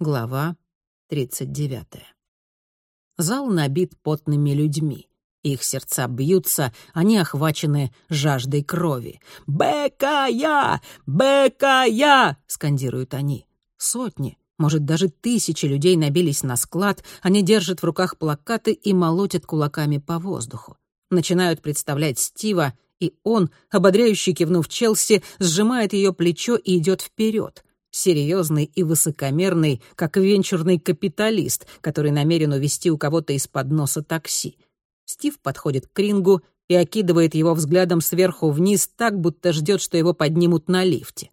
Глава 39. Зал набит потными людьми. Их сердца бьются, они охвачены жаждой крови. «Бекая! Бекая!» — скандируют они. Сотни, может, даже тысячи людей набились на склад, они держат в руках плакаты и молотят кулаками по воздуху. Начинают представлять Стива, и он, ободряюще кивнув Челси, сжимает ее плечо и идет вперед серьезный и высокомерный, как венчурный капиталист, который намерен увести у кого-то из-под носа такси. Стив подходит к Крингу и окидывает его взглядом сверху вниз так, будто ждет, что его поднимут на лифте.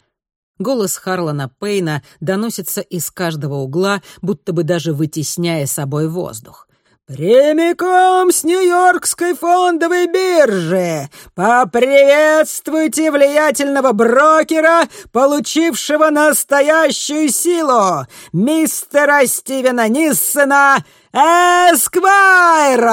Голос Харлана Пейна доносится из каждого угла, будто бы даже вытесняя собой воздух. «Прямиком с Нью-Йоркской фондовой биржи! Поприветствуйте влиятельного брокера, получившего настоящую силу, мистера Стивена Ниссена Эсквайра!»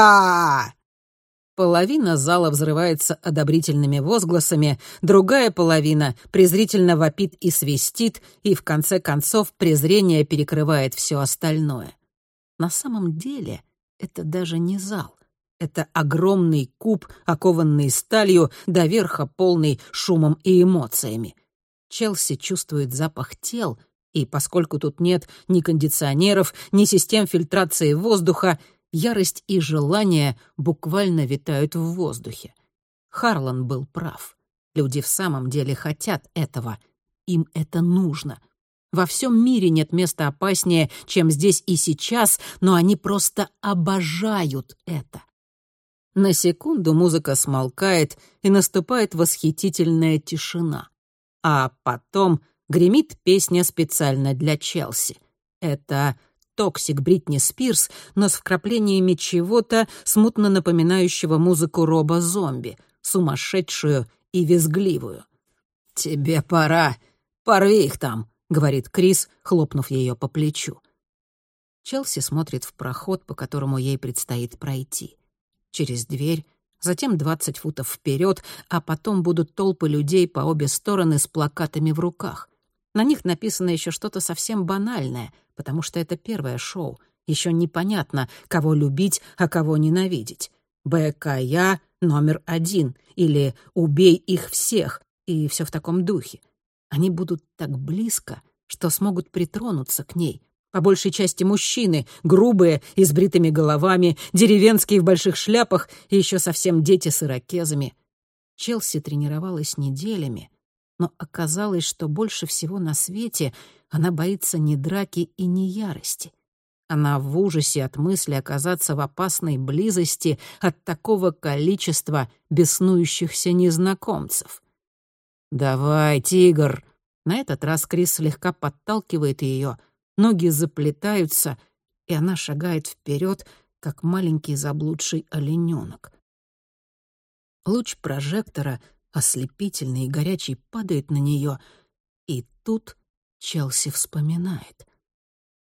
Половина зала взрывается одобрительными возгласами, другая половина презрительно вопит и свистит, и в конце концов презрение перекрывает все остальное. На самом деле это даже не зал. Это огромный куб, окованный сталью, до верха полный шумом и эмоциями. Челси чувствует запах тел, и поскольку тут нет ни кондиционеров, ни систем фильтрации воздуха, ярость и желание буквально витают в воздухе. Харлан был прав. Люди в самом деле хотят этого. Им это нужно — во всем мире нет места опаснее, чем здесь и сейчас, но они просто обожают это. На секунду музыка смолкает, и наступает восхитительная тишина. А потом гремит песня специально для Челси. Это «Toxic» Бритни Спирс, но с вкраплениями чего-то, смутно напоминающего музыку Роба Зомби, сумасшедшую и визгливую. «Тебе пора. Порви их там», говорит Крис, хлопнув ее по плечу. Челси смотрит в проход, по которому ей предстоит пройти. Через дверь, затем 20 футов вперед, а потом будут толпы людей по обе стороны с плакатами в руках. На них написано еще что-то совсем банальное, потому что это первое шоу. Еще непонятно, кого любить, а кого ненавидеть. БКЯ номер один или «Убей их всех» и все в таком духе. Они будут так близко, что смогут притронуться к ней. По большей части мужчины, грубые, и с бритыми головами, деревенские в больших шляпах и еще совсем дети с ирокезами. Челси тренировалась неделями, но оказалось, что больше всего на свете она боится не драки и не ярости. Она в ужасе от мысли оказаться в опасной близости от такого количества беснующихся незнакомцев. «Давай, тигр!» На этот раз Крис слегка подталкивает ее, ноги заплетаются, и она шагает вперед, как маленький заблудший олененок. Луч прожектора, ослепительный и горячий, падает на нее, и тут Челси вспоминает.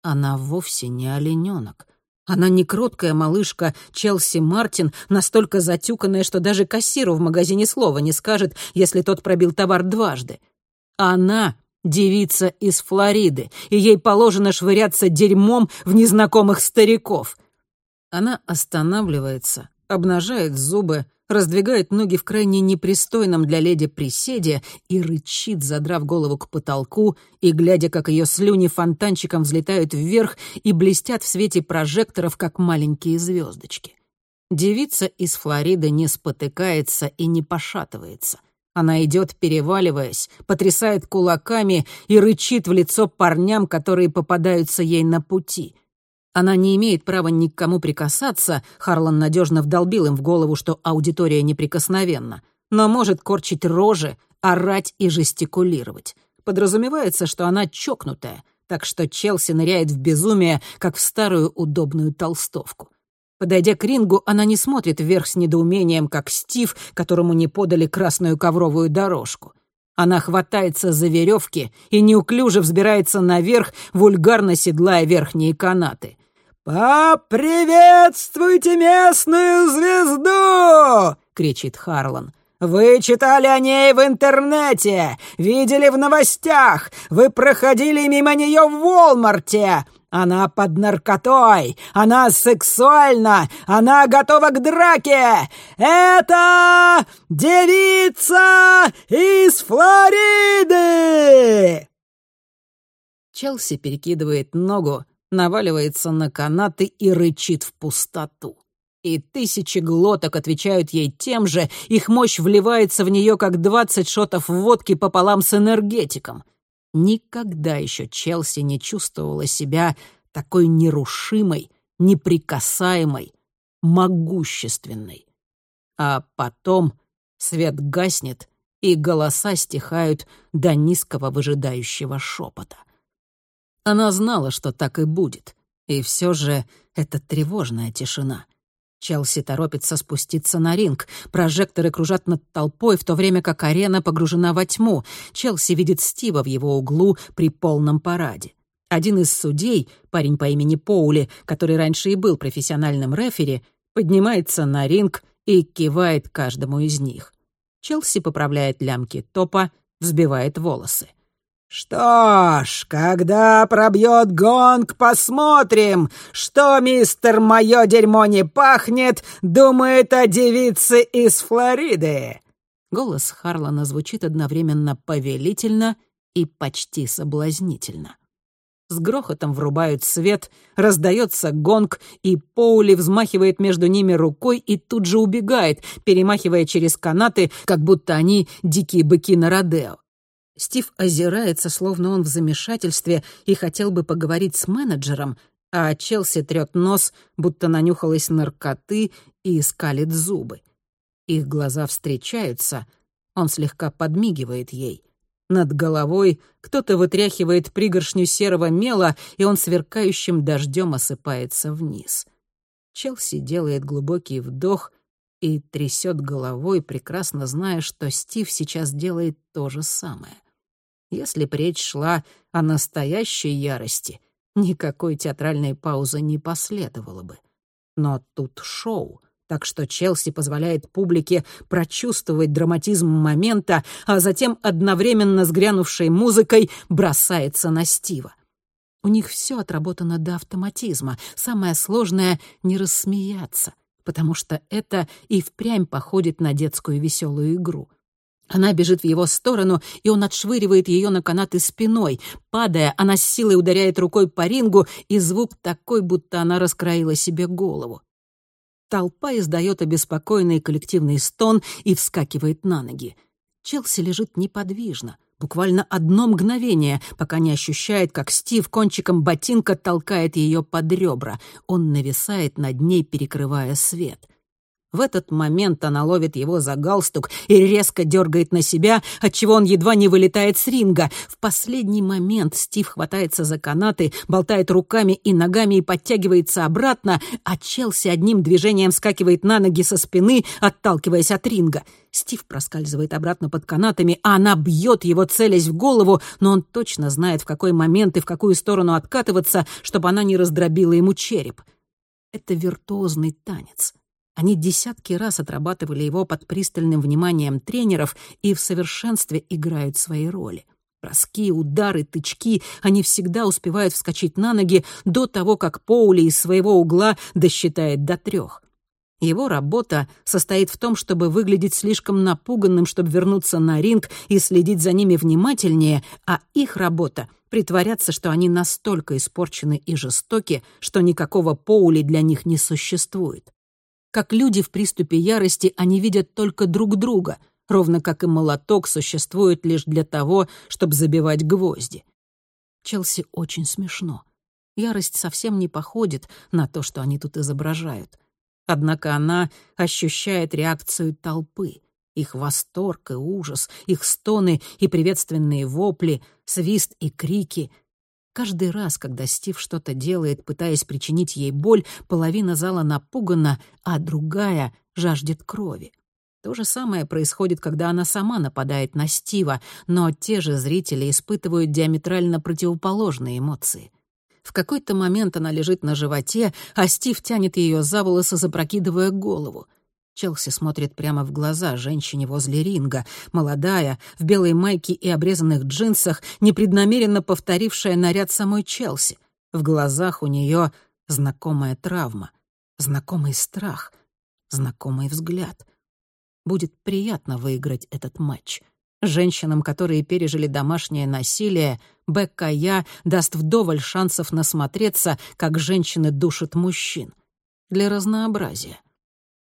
Она вовсе не олененок. Она не кроткая малышка Челси Мартин, настолько затюканная, что даже кассиру в магазине слова не скажет, если тот пробил товар дважды. Она девица из Флориды, и ей положено швыряться дерьмом в незнакомых стариков. Она останавливается, обнажает зубы, раздвигает ноги в крайне непристойном для леди приседе и рычит, задрав голову к потолку и глядя, как ее слюни фонтанчиком взлетают вверх и блестят в свете прожекторов, как маленькие звездочки. Девица из Флориды не спотыкается и не пошатывается. Она идет, переваливаясь, потрясает кулаками и рычит в лицо парням, которые попадаются ей на пути — она не имеет права ни к кому прикасаться, Харлан надежно вдолбил им в голову, что аудитория неприкосновенна, но может корчить рожи, орать и жестикулировать. Подразумевается, что она чокнутая, так что Челси ныряет в безумие, как в старую удобную толстовку. Подойдя к рингу, она не смотрит вверх с недоумением, как Стив, которому не подали красную ковровую дорожку. Она хватается за веревки и неуклюже взбирается наверх, вульгарно седлая верхние канаты. «Поприветствуйте местную звезду!» — кричит Харлан. Вы читали о ней в интернете, видели в новостях, вы проходили мимо нее в Волмарте. Она под наркотой, она сексуальна, она готова к драке. Это девица из Флориды!» Челси перекидывает ногу, наваливается на канаты и рычит в пустоту. И тысячи глоток отвечают ей тем же, их мощь вливается в нее, как двадцать шотов водки пополам с энергетиком. Никогда еще Челси не чувствовала себя такой нерушимой, неприкасаемой, могущественной. А потом свет гаснет, и голоса стихают до низкого выжидающего шепота. Она знала, что так и будет, и все же это тревожная тишина — Челси торопится спуститься на ринг. Прожекторы кружат над толпой, в то время как арена погружена во тьму. Челси видит Стива в его углу при полном параде. Один из судей, парень по имени Поули, который раньше и был профессиональным рефери, поднимается на ринг и кивает каждому из них. Челси поправляет лямки топа, взбивает волосы. «Что ж, когда пробьет гонг, посмотрим, что мистер «Мое дерьмо не пахнет» думает о девице из Флориды». Голос Харлана звучит одновременно повелительно и почти соблазнительно. С грохотом врубают свет, раздается гонг, и Поули взмахивает между ними рукой и тут же убегает, перемахивая через канаты, как будто они дикие быки на Родео. Стив озирается, словно он в замешательстве и хотел бы поговорить с менеджером, а Челси трёт нос, будто нанюхалась наркоты и скалит зубы. Их глаза встречаются, он слегка подмигивает ей. Над головой кто-то вытряхивает пригоршню серого мела, и он сверкающим дождем осыпается вниз. Челси делает глубокий вдох и трясет головой, прекрасно зная, что Стив сейчас делает то же самое. Если б речь шла о настоящей ярости, никакой театральной паузы не последовало бы. Но тут шоу, так что Челси позволяет публике прочувствовать драматизм момента, а затем одновременно с грянувшей музыкой бросается на Стива. У них все отработано до автоматизма. Самое сложное — не рассмеяться, потому что это и впрямь походит на детскую веселую игру — она бежит в его сторону, и он отшвыривает ее на канаты спиной. Падая, она с силой ударяет рукой по рингу, и звук такой, будто она раскроила себе голову. Толпа издает обеспокоенный коллективный стон и вскакивает на ноги. Челси лежит неподвижно, буквально одно мгновение, пока не ощущает, как Стив кончиком ботинка толкает ее под ребра. Он нависает над ней, перекрывая свет. В этот момент она ловит его за галстук и резко дергает на себя, отчего он едва не вылетает с ринга. В последний момент Стив хватается за канаты, болтает руками и ногами и подтягивается обратно, а Челси одним движением скакивает на ноги со спины, отталкиваясь от ринга. Стив проскальзывает обратно под канатами, а она бьет его, целясь в голову, но он точно знает, в какой момент и в какую сторону откатываться, чтобы она не раздробила ему череп. Это виртуозный танец. Они десятки раз отрабатывали его под пристальным вниманием тренеров и в совершенстве играют свои роли. Броски, удары, тычки — они всегда успевают вскочить на ноги до того, как Поули из своего угла досчитает до трех. Его работа состоит в том, чтобы выглядеть слишком напуганным, чтобы вернуться на ринг и следить за ними внимательнее, а их работа — притворяться, что они настолько испорчены и жестоки, что никакого Поули для них не существует. Как люди в приступе ярости, они видят только друг друга, ровно как и молоток существует лишь для того, чтобы забивать гвозди. Челси очень смешно. Ярость совсем не походит на то, что они тут изображают. Однако она ощущает реакцию толпы, их восторг и ужас, их стоны и приветственные вопли, свист и крики — Каждый раз, когда Стив что-то делает, пытаясь причинить ей боль, половина зала напугана, а другая жаждет крови. То же самое происходит, когда она сама нападает на Стива, но те же зрители испытывают диаметрально противоположные эмоции. В какой-то момент она лежит на животе, а Стив тянет ее за волосы, запрокидывая голову. Челси смотрит прямо в глаза женщине возле ринга, молодая, в белой майке и обрезанных джинсах, непреднамеренно повторившая наряд самой Челси. В глазах у нее знакомая травма, знакомый страх, знакомый взгляд. Будет приятно выиграть этот матч. Женщинам, которые пережили домашнее насилие, БКЯ даст вдоволь шансов насмотреться, как женщины душат мужчин. Для разнообразия.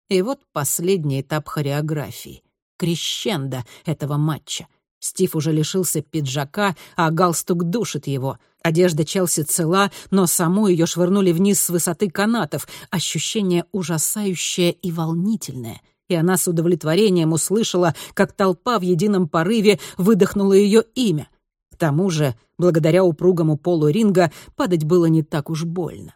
И вот последний этап хореографии. Крещендо этого матча. Стив уже лишился пиджака, а галстук душит его. Одежда Челси цела, но саму ее швырнули вниз с высоты канатов. Ощущение ужасающее и волнительное. И она с удовлетворением услышала, как толпа в едином порыве выдохнула ее имя. К тому же, благодаря упругому полу ринга, падать было не так уж больно.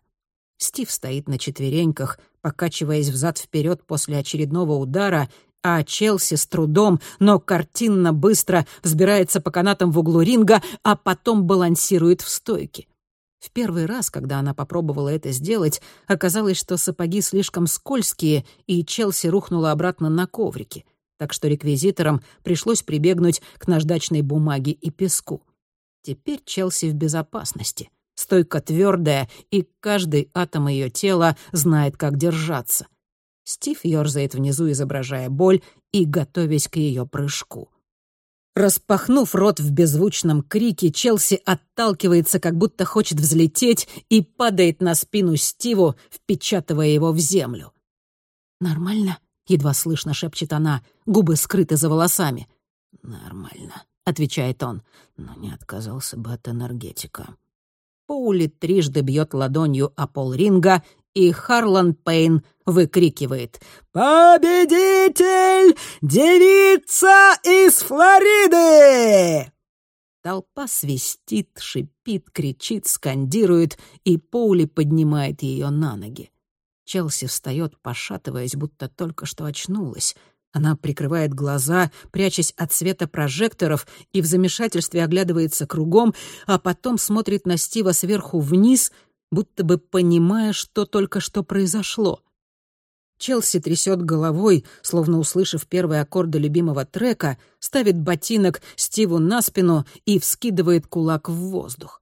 Стив стоит на четвереньках, покачиваясь взад-вперед после очередного удара, а Челси с трудом, но картинно быстро взбирается по канатам в углу ринга, а потом балансирует в стойке. В первый раз, когда она попробовала это сделать, оказалось, что сапоги слишком скользкие, и Челси рухнула обратно на коврики, так что реквизиторам пришлось прибегнуть к наждачной бумаге и песку. Теперь Челси в безопасности — Стойка твердая, и каждый атом ее тела знает, как держаться. Стив ерзает внизу, изображая боль и готовясь к ее прыжку. Распахнув рот в беззвучном крике, Челси отталкивается, как будто хочет взлететь, и падает на спину Стиву, впечатывая его в землю. «Нормально?» — едва слышно шепчет она, губы скрыты за волосами. «Нормально», — отвечает он, — «но не отказался бы от энергетика». Поули трижды бьет ладонью о пол ринга, и Харлан Пейн выкрикивает «Победитель! Девица из Флориды!» Толпа свистит, шипит, кричит, скандирует, и Поули поднимает ее на ноги. Челси встает, пошатываясь, будто только что очнулась — она прикрывает глаза, прячась от света прожекторов, и в замешательстве оглядывается кругом, а потом смотрит на Стива сверху вниз, будто бы понимая, что только что произошло. Челси трясет головой, словно услышав первые аккорды любимого трека, ставит ботинок Стиву на спину и вскидывает кулак в воздух.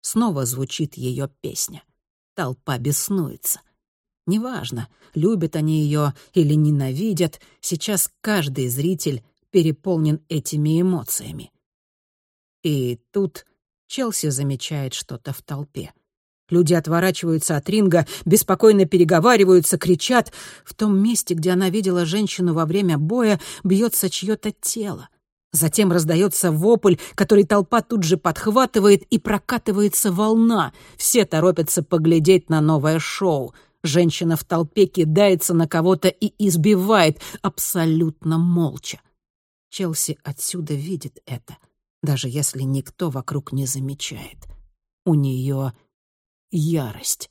Снова звучит ее песня. Толпа беснуется — Неважно, любят они ее или ненавидят, сейчас каждый зритель переполнен этими эмоциями. И тут Челси замечает что-то в толпе. Люди отворачиваются от ринга, беспокойно переговариваются, кричат. В том месте, где она видела женщину во время боя, бьется чье-то тело. Затем раздается вопль, который толпа тут же подхватывает, и прокатывается волна. Все торопятся поглядеть на новое шоу — Женщина в толпе кидается на кого-то и избивает, абсолютно молча. Челси отсюда видит это, даже если никто вокруг не замечает. У нее ярость.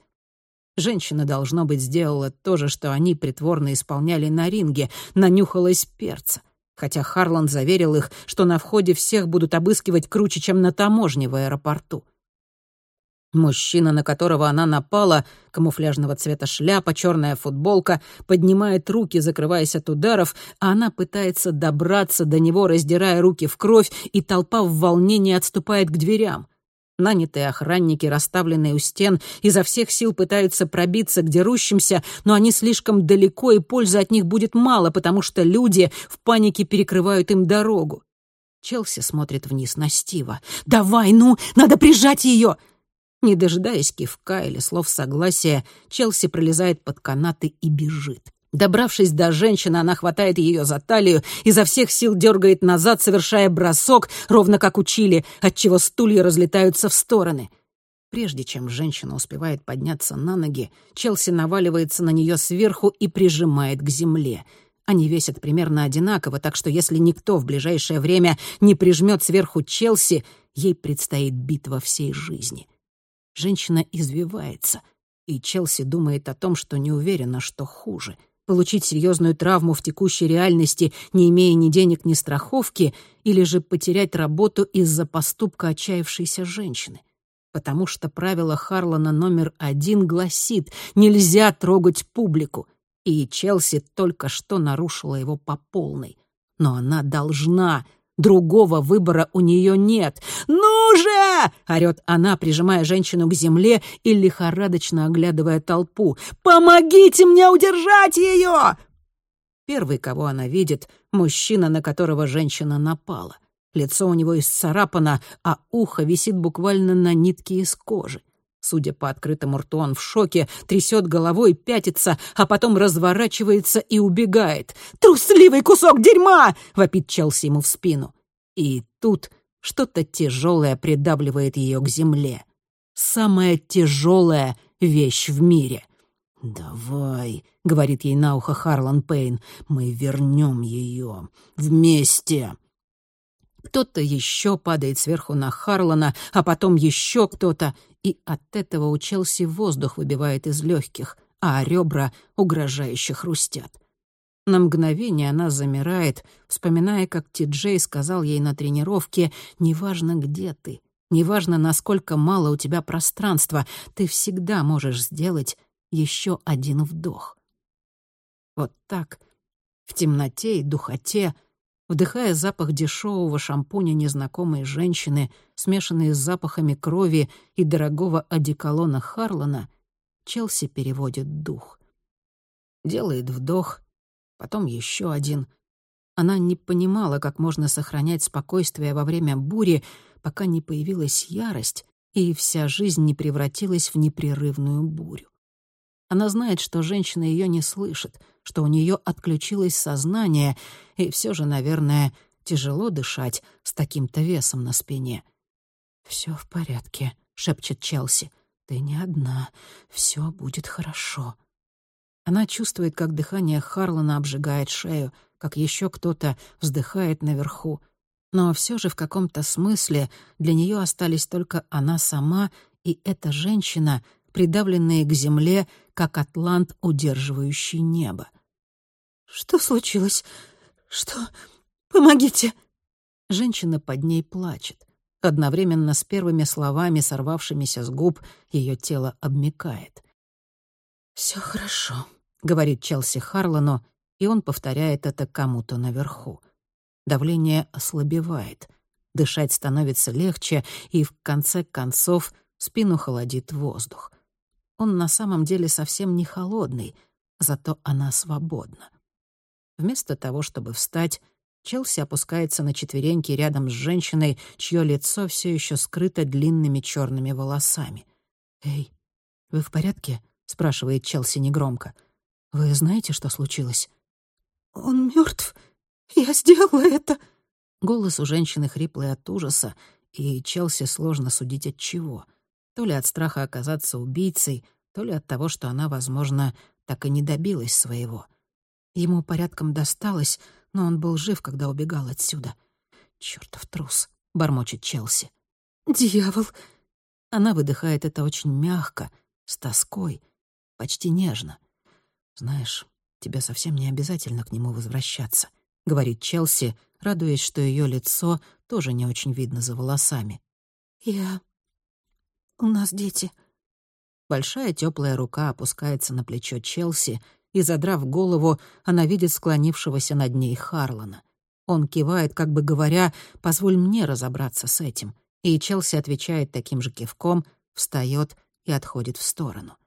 Женщина, должно быть, сделала то же, что они притворно исполняли на ринге, нанюхалась перца. Хотя Харланд заверил их, что на входе всех будут обыскивать круче, чем на таможне в аэропорту. Мужчина, на которого она напала, камуфляжного цвета шляпа, черная футболка, поднимает руки, закрываясь от ударов, а она пытается добраться до него, раздирая руки в кровь, и толпа в волнении отступает к дверям. Нанятые охранники, расставленные у стен, изо всех сил пытаются пробиться к дерущимся, но они слишком далеко, и пользы от них будет мало, потому что люди в панике перекрывают им дорогу. Челси смотрит вниз на Стива. «Давай, ну, надо прижать ее!» Не дожидаясь кивка или слов согласия, Челси пролезает под канаты и бежит. Добравшись до женщины, она хватает ее за талию, изо всех сил дергает назад, совершая бросок, ровно как учили, отчего стулья разлетаются в стороны. Прежде чем женщина успевает подняться на ноги, Челси наваливается на нее сверху и прижимает к земле. Они весят примерно одинаково, так что если никто в ближайшее время не прижмет сверху Челси, ей предстоит битва всей жизни. Женщина извивается, и Челси думает о том, что не уверена, что хуже — получить серьезную травму в текущей реальности, не имея ни денег, ни страховки, или же потерять работу из-за поступка отчаявшейся женщины. Потому что правило Харлана номер один гласит «нельзя трогать публику». И Челси только что нарушила его по полной. Но она должна, Другого выбора у нее нет. «Ну же!» — орёт она, прижимая женщину к земле и лихорадочно оглядывая толпу. «Помогите мне удержать ее!» Первый, кого она видит, мужчина, на которого женщина напала. Лицо у него исцарапано, а ухо висит буквально на нитке из кожи. Судя по открытому рту, он в шоке, трясет головой, пятится, а потом разворачивается и убегает. «Трусливый кусок дерьма!» — вопит Челси ему в спину. И тут что-то тяжелое придавливает ее к земле. Самая тяжелая вещь в мире. «Давай», — говорит ей на ухо Харлан Пейн, — «мы вернем ее вместе». Кто-то еще падает сверху на Харлана, а потом еще кто-то, и от этого у Челси воздух выбивает из легких, а ребра угрожающе хрустят. На мгновение она замирает, вспоминая, как Ти-Джей сказал ей на тренировке «Неважно, где ты, неважно, насколько мало у тебя пространства, ты всегда можешь сделать еще один вдох». Вот так, в темноте и духоте, вдыхая запах дешевого шампуня незнакомой женщины, смешанный с запахами крови и дорогого одеколона Харлана, Челси переводит дух. Делает вдох, потом еще один. Она не понимала, как можно сохранять спокойствие во время бури, пока не появилась ярость, и вся жизнь не превратилась в непрерывную бурю. Она знает, что женщина ее не слышит, что у нее отключилось сознание, и все же, наверное, тяжело дышать с таким-то весом на спине. Все в порядке», — шепчет Челси. «Ты не одна. Все будет хорошо». Она чувствует, как дыхание Харлана обжигает шею, как еще кто-то вздыхает наверху. Но все же в каком-то смысле для нее остались только она сама и эта женщина, придавленные к земле, как атлант, удерживающий небо. «Что случилось? Что? Помогите!» Женщина под ней плачет. Одновременно с первыми словами, сорвавшимися с губ, ее тело обмикает. «Все хорошо», — говорит Челси Харлану, и он повторяет это кому-то наверху. Давление ослабевает, дышать становится легче, и в конце концов спину холодит воздух. Он на самом деле совсем не холодный, зато она свободна. Вместо того, чтобы встать, Челси опускается на четвереньки рядом с женщиной, чье лицо все еще скрыто длинными черными волосами. «Эй, вы в порядке?» — спрашивает Челси негромко. «Вы знаете, что случилось?» «Он мертв. Я сделала это!» Голос у женщины хриплый от ужаса, и Челси сложно судить от чего — то ли от страха оказаться убийцей, то ли от того, что она, возможно, так и не добилась своего. Ему порядком досталось, но он был жив, когда убегал отсюда. «Чёртов трус», — бормочет Челси. «Дьявол!» Она выдыхает это очень мягко, с тоской, почти нежно. «Знаешь, тебе совсем не обязательно к нему возвращаться», — говорит Челси, радуясь, что ее лицо тоже не очень видно за волосами. «Я у нас дети». Большая теплая рука опускается на плечо Челси, и, задрав голову, она видит склонившегося над ней Харлана. Он кивает, как бы говоря, «Позволь мне разобраться с этим». И Челси отвечает таким же кивком, встает и отходит в сторону.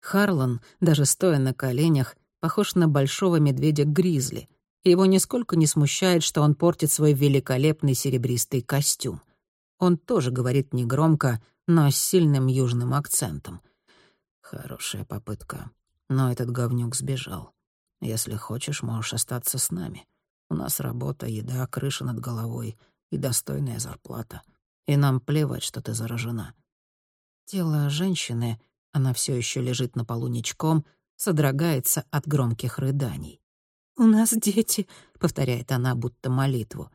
Харлан, даже стоя на коленях, похож на большого медведя-гризли. Его нисколько не смущает, что он портит свой великолепный серебристый костюм. Он тоже говорит негромко, но с сильным южным акцентом. Хорошая попытка. Но этот говнюк сбежал. Если хочешь, можешь остаться с нами. У нас работа, еда, крыша над головой и достойная зарплата. И нам плевать, что ты заражена. Тело женщины, она все еще лежит на полу ничком, содрогается от громких рыданий. «У нас дети», — повторяет она, будто молитву.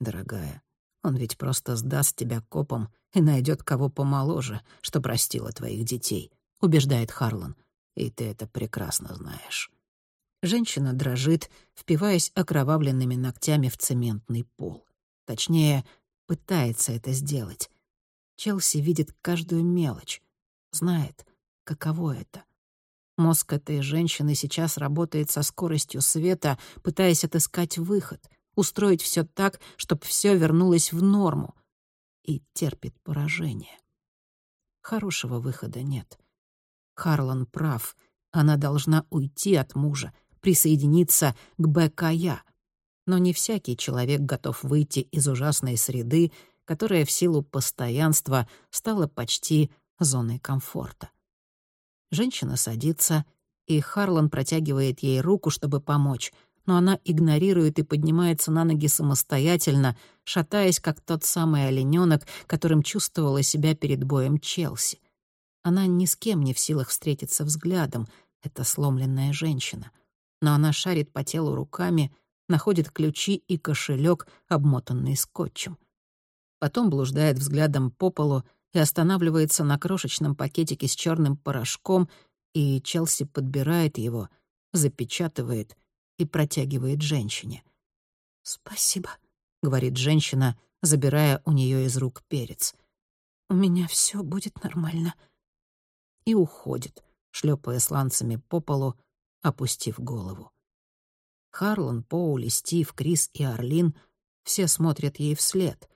«Дорогая, он ведь просто сдаст тебя копам и найдет кого помоложе, что простила твоих детей», — убеждает Харлан. «И ты это прекрасно знаешь». Женщина дрожит, впиваясь окровавленными ногтями в цементный пол. Точнее, пытается это сделать. Челси видит каждую мелочь, знает, каково это. Мозг этой женщины сейчас работает со скоростью света, пытаясь отыскать выход, устроить все так, чтобы все вернулось в норму. И терпит поражение. Хорошего выхода нет. Харлан прав. Она должна уйти от мужа, присоединиться к БКЯ. Но не всякий человек готов выйти из ужасной среды, которая в силу постоянства стала почти зоной комфорта. Женщина садится, и Харлан протягивает ей руку, чтобы помочь, но она игнорирует и поднимается на ноги самостоятельно, шатаясь, как тот самый оленёнок, которым чувствовала себя перед боем Челси. Она ни с кем не в силах встретиться взглядом, это сломленная женщина. Но она шарит по телу руками, находит ключи и кошелек, обмотанный скотчем. Потом блуждает взглядом по полу и останавливается на крошечном пакетике с черным порошком, и Челси подбирает его, запечатывает и протягивает женщине. «Спасибо», — говорит женщина, забирая у нее из рук перец. «У меня все будет нормально». И уходит, шлепая сланцами по полу, опустив голову. Харлан, Поули, Стив, Крис и Орлин все смотрят ей вслед.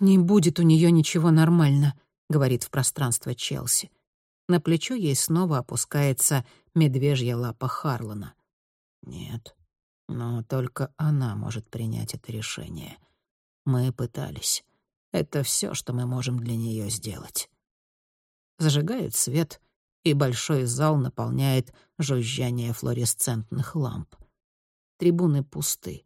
«Не будет у нее ничего нормально», — говорит в пространство Челси. На плечо ей снова опускается медвежья лапа Харлана. «Нет, но только она может принять это решение. Мы пытались. Это все, что мы можем для нее сделать». Зажигают свет, и большой зал наполняет жужжание флуоресцентных ламп. Трибуны пусты.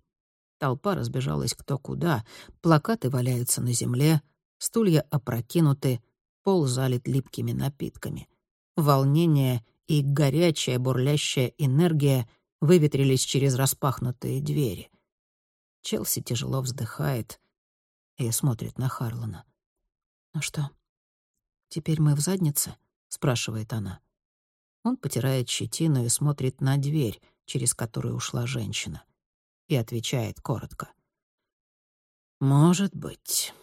Толпа разбежалась кто куда, плакаты валяются на земле, стулья опрокинуты, пол залит липкими напитками. Волнение и горячая бурлящая энергия выветрились через распахнутые двери. Челси тяжело вздыхает и смотрит на Харлана. «Ну что, теперь мы в заднице?» — спрашивает она. Он потирает щетину и смотрит на дверь, через которую ушла женщина, и отвечает коротко. «Может быть».